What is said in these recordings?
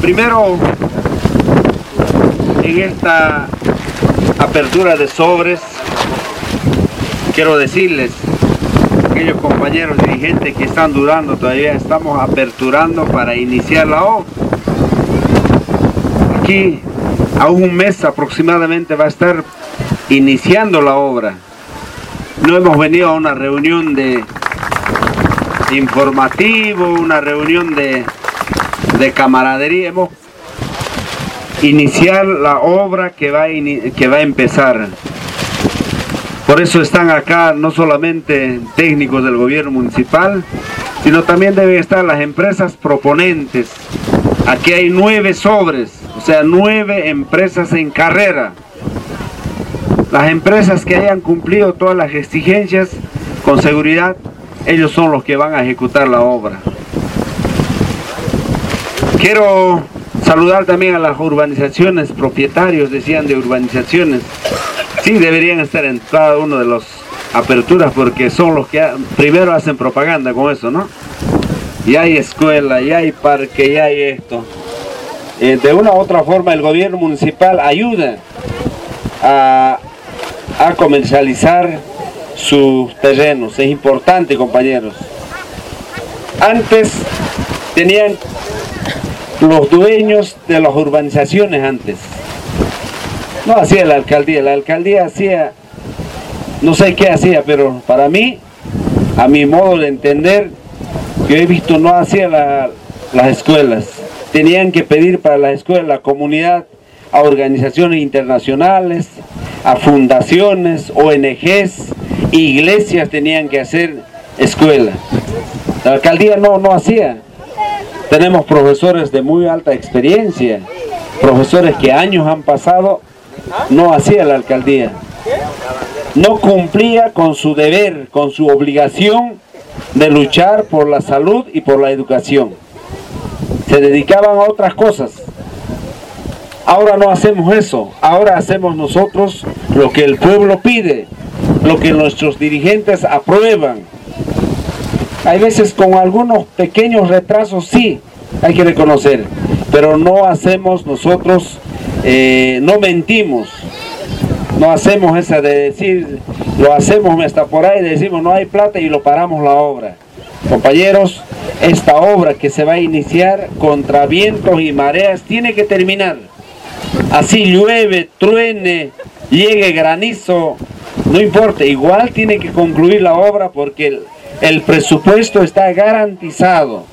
Primero, en esta apertura de sobres, quiero decirles, aquellos compañeros dirigentes que están durando todavía, estamos aperturando para iniciar la obra. Aquí, a un mes aproximadamente, va a estar iniciando la obra. No hemos venido a una reunión de informativo, una reunión de, de camaradería. Hemos iniciar la obra que va, que va a empezar. Por eso están acá no solamente técnicos del gobierno municipal, sino también deben estar las empresas proponentes. Aquí hay nueve sobres, o sea, nueve empresas en carrera. Las empresas que hayan cumplido todas las exigencias con seguridad, ellos son los que van a ejecutar la obra. Quiero saludar también a las urbanizaciones, propietarios, decían, de urbanizaciones. Sí, deberían estar en cada uno de los aperturas porque son los que primero hacen propaganda con eso, ¿no? Y hay escuela, y hay parque, y hay esto. Eh, de una u otra forma el gobierno municipal ayuda a, a comercializar sus terrenos. Es importante, compañeros. Antes tenían los dueños de las urbanizaciones antes. No hacía la alcaldía, la alcaldía hacía, no sé qué hacía, pero para mí, a mi modo de entender, yo he visto no hacía las escuelas. Tenían que pedir para la escuela, la comunidad, a organizaciones internacionales, a fundaciones, ONGs, iglesias tenían que hacer escuela. La alcaldía no, no hacía. Tenemos profesores de muy alta experiencia, profesores que años han pasado, no hacía la alcaldía. No cumplía con su deber, con su obligación de luchar por la salud y por la educación. Se dedicaban a otras cosas. Ahora no hacemos eso, ahora hacemos nosotros lo que el pueblo pide, lo que nuestros dirigentes aprueban. Hay veces con algunos pequeños retrasos, sí, hay que reconocer, pero no hacemos nosotros, eh, no mentimos, no hacemos esa de decir, lo hacemos hasta por ahí, decimos no hay plata y lo paramos la obra. Compañeros, esta obra que se va a iniciar contra vientos y mareas tiene que terminar. Así llueve, truene, llegue granizo, no importa, igual tiene que concluir la obra porque el, presupuesto está garantizado.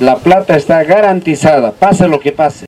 La plata está garantizada, pase lo que pase.